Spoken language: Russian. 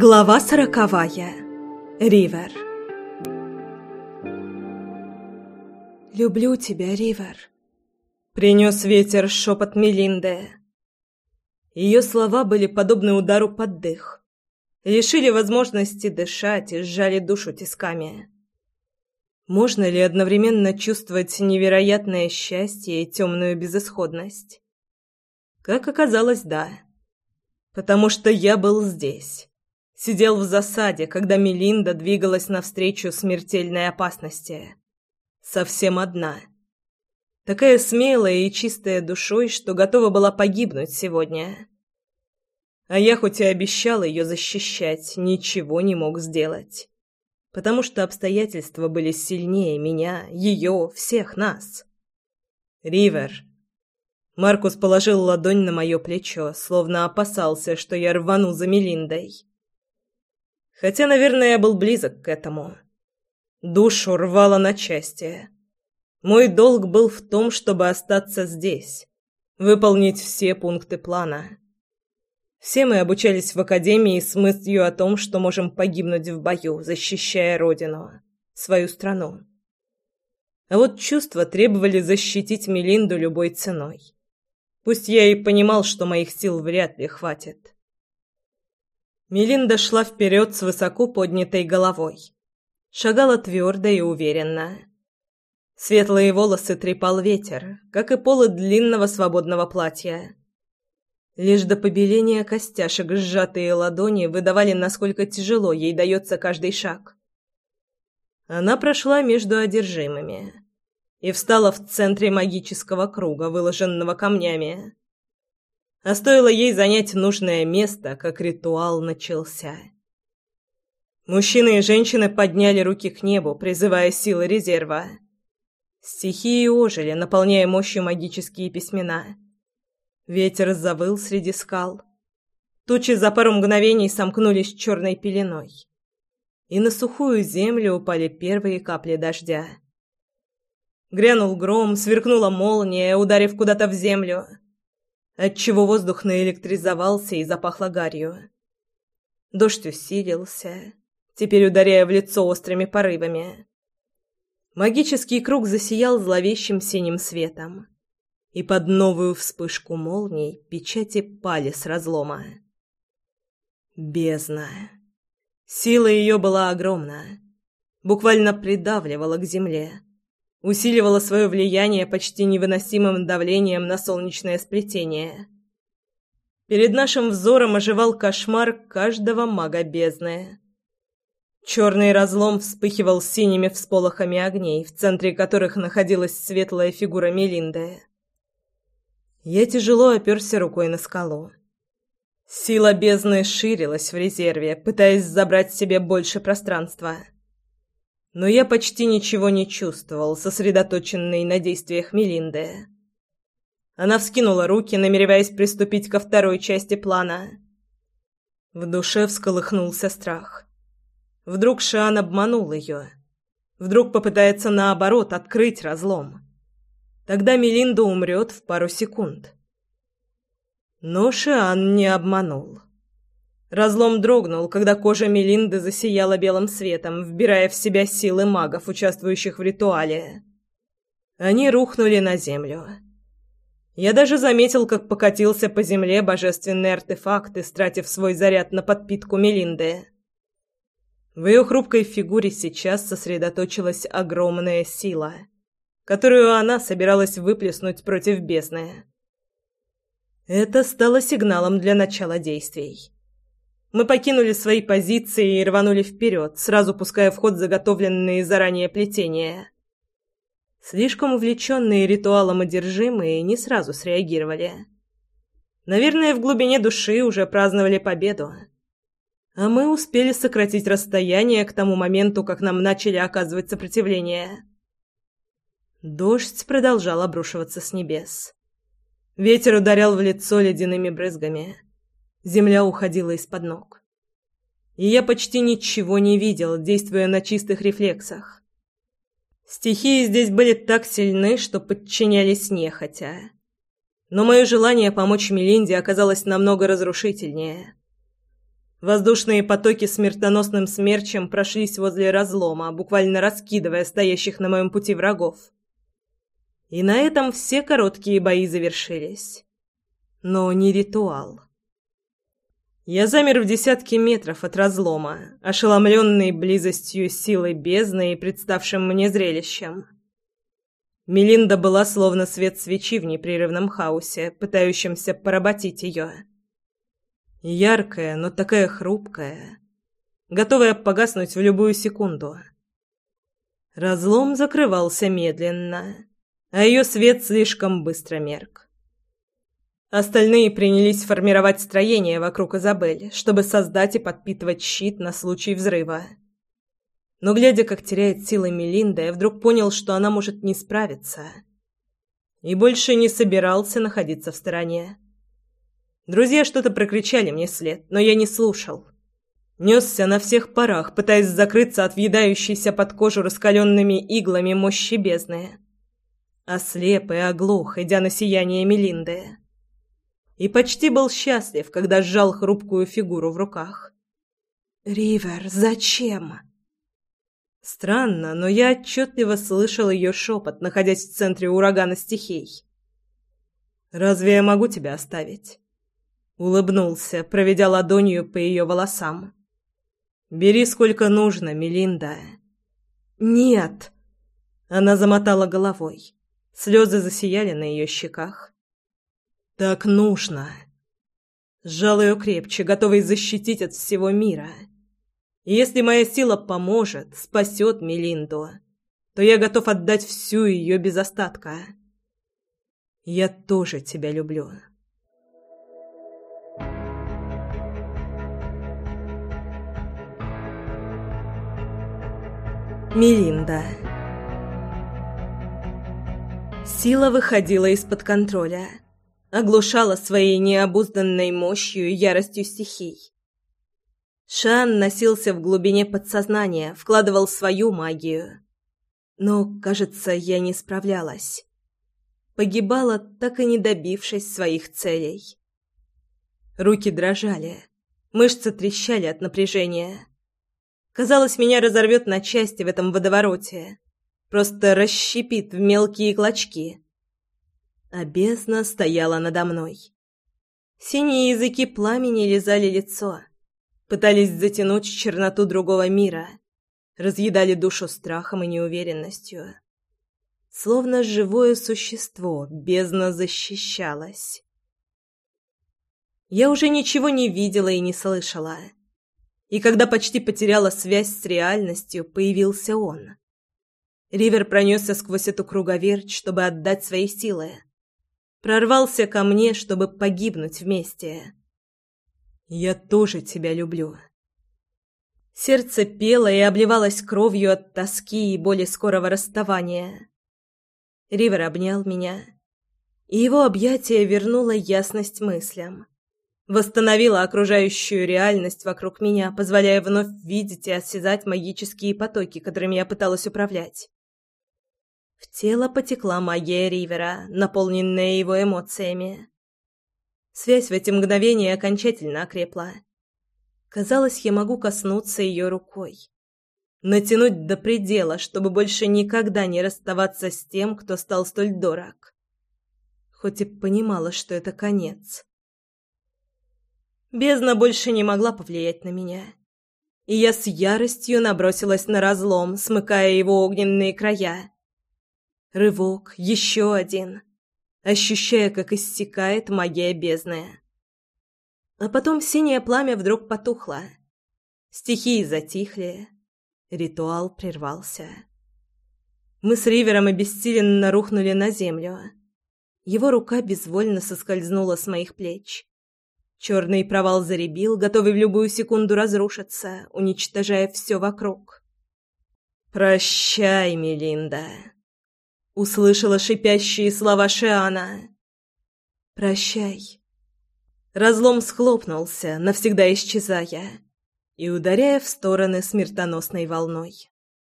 Глава сороковая. Ривер. «Люблю тебя, Ривер», — принес ветер шепот Мелинды. Ее слова были подобны удару под дых. Лишили возможности дышать и сжали душу тисками. Можно ли одновременно чувствовать невероятное счастье и темную безысходность? Как оказалось, да. Потому что я был здесь. Сидел в засаде, когда Мелинда двигалась навстречу смертельной опасности. Совсем одна. Такая смелая и чистая душой, что готова была погибнуть сегодня. А я хоть и обещал ее защищать, ничего не мог сделать потому что обстоятельства были сильнее меня, ее, всех нас. «Ривер». Маркус положил ладонь на мое плечо, словно опасался, что я рвану за Мелиндой. Хотя, наверное, я был близок к этому. Душу рвало на части. Мой долг был в том, чтобы остаться здесь, выполнить все пункты плана. Все мы обучались в академии с мыслью о том, что можем погибнуть в бою, защищая родину, свою страну. А вот чувства требовали защитить Мелинду любой ценой. Пусть я и понимал, что моих сил вряд ли хватит. Мелинда шла вперед с высоко поднятой головой. Шагала твердо и уверенно. Светлые волосы трепал ветер, как и полы длинного свободного платья. Лишь до побеления костяшек сжатые ладони выдавали, насколько тяжело ей дается каждый шаг. Она прошла между одержимыми и встала в центре магического круга, выложенного камнями. А стоило ей занять нужное место, как ритуал начался. Мужчины и женщины подняли руки к небу, призывая силы резерва. Стихии ожили, наполняя мощью магические письмена — Ветер завыл среди скал. Тучи за пару мгновений сомкнулись черной пеленой. И на сухую землю упали первые капли дождя. Грянул гром, сверкнула молния, ударив куда-то в землю, отчего воздух наэлектризовался и запахло гарью. Дождь усилился, теперь ударяя в лицо острыми порывами. Магический круг засиял зловещим синим светом и под новую вспышку молний печати пали с разлома. Бездна. Сила ее была огромна. Буквально придавливала к земле. Усиливала свое влияние почти невыносимым давлением на солнечное сплетение. Перед нашим взором оживал кошмар каждого мага бездны. Черный разлом вспыхивал синими всполохами огней, в центре которых находилась светлая фигура Мелинды. Я тяжело оперся рукой на скалу. Сила бездны ширилась в резерве, пытаясь забрать себе больше пространства. Но я почти ничего не чувствовал, сосредоточенный на действиях Мелинды. Она вскинула руки, намереваясь приступить ко второй части плана. В душе всколыхнулся страх. Вдруг Шиан обманул ее. Вдруг попытается наоборот открыть разлом. Тогда Мелинда умрет в пару секунд. Но Шиан не обманул. Разлом дрогнул, когда кожа Мелинды засияла белым светом, вбирая в себя силы магов, участвующих в ритуале. Они рухнули на землю. Я даже заметил, как покатился по земле божественный артефакт, истратив свой заряд на подпитку Мелинды. В ее хрупкой фигуре сейчас сосредоточилась огромная сила — которую она собиралась выплеснуть против бездны. Это стало сигналом для начала действий. Мы покинули свои позиции и рванули вперед, сразу пуская в ход заготовленные заранее плетения. Слишком увлеченные ритуалом одержимые не сразу среагировали. Наверное, в глубине души уже праздновали победу. А мы успели сократить расстояние к тому моменту, как нам начали оказывать сопротивление. Дождь продолжал обрушиваться с небес. Ветер ударял в лицо ледяными брызгами. Земля уходила из-под ног. И я почти ничего не видел, действуя на чистых рефлексах. Стихии здесь были так сильны, что подчинялись нехотя. Но мое желание помочь Мелинде оказалось намного разрушительнее. Воздушные потоки смертоносным смерчем прошлись возле разлома, буквально раскидывая стоящих на моем пути врагов. И на этом все короткие бои завершились. Но не ритуал. Я замер в десятке метров от разлома, ошеломленный близостью силы бездны и представшим мне зрелищем. Мелинда была словно свет свечи в непрерывном хаосе, пытающемся поработить ее. Яркая, но такая хрупкая, готовая погаснуть в любую секунду. Разлом закрывался медленно, а ее свет слишком быстро мерк. Остальные принялись формировать строение вокруг Изабель, чтобы создать и подпитывать щит на случай взрыва. Но, глядя, как теряет силы Мелинда, я вдруг понял, что она может не справиться. И больше не собирался находиться в стороне. Друзья что-то прокричали мне вслед, но я не слушал. Несся на всех парах, пытаясь закрыться от въедающейся под кожу раскаленными иглами мощи бездны. Ослеп и оглох, идя на сияние Мелинды. И почти был счастлив, когда сжал хрупкую фигуру в руках. «Ривер, зачем?» Странно, но я отчетливо слышал ее шепот, находясь в центре урагана стихий. «Разве я могу тебя оставить?» Улыбнулся, проведя ладонью по ее волосам. «Бери сколько нужно, Мелинда». «Нет!» Она замотала головой. Слезы засияли на ее щеках. «Так нужно!» Сжал ее крепче, готовый защитить от всего мира. Если моя сила поможет, спасет Мелинду, то я готов отдать всю ее без остатка. Я тоже тебя люблю. Мелинда Сила выходила из-под контроля, оглушала своей необузданной мощью и яростью стихий. Шан носился в глубине подсознания, вкладывал свою магию. Но, кажется, я не справлялась. Погибала, так и не добившись своих целей. Руки дрожали, мышцы трещали от напряжения. Казалось, меня разорвет на части в этом водовороте. Просто расщепит в мелкие клочки. А бездна стояла надо мной. Синие языки пламени лизали лицо пытались затянуть черноту другого мира, разъедали душу страхом и неуверенностью. Словно живое существо бездна защищалась. Я уже ничего не видела и не слышала. И когда почти потеряла связь с реальностью, появился он. Ривер пронесся сквозь эту круговерть, чтобы отдать свои силы. Прорвался ко мне, чтобы погибнуть вместе. Я тоже тебя люблю. Сердце пело и обливалось кровью от тоски и боли скорого расставания. Ривер обнял меня, и его объятие вернуло ясность мыслям. Восстановило окружающую реальность вокруг меня, позволяя вновь видеть и осязать магические потоки, которыми я пыталась управлять. В тело потекла магия Ривера, наполненная его эмоциями. Связь в эти мгновения окончательно окрепла. Казалось, я могу коснуться ее рукой. Натянуть до предела, чтобы больше никогда не расставаться с тем, кто стал столь дорог. Хоть и понимала, что это конец. Бездна больше не могла повлиять на меня. И я с яростью набросилась на разлом, смыкая его огненные края. Рывок, еще один ощущая, как иссякает магия бездны. А потом синее пламя вдруг потухло. Стихии затихли. Ритуал прервался. Мы с Ривером обессиленно рухнули на землю. Его рука безвольно соскользнула с моих плеч. Черный провал заребил, готовый в любую секунду разрушиться, уничтожая все вокруг. «Прощай, Мелинда!» Услышала шипящие слова Шиана. «Прощай». Разлом схлопнулся, навсегда исчезая и ударяя в стороны смертоносной волной.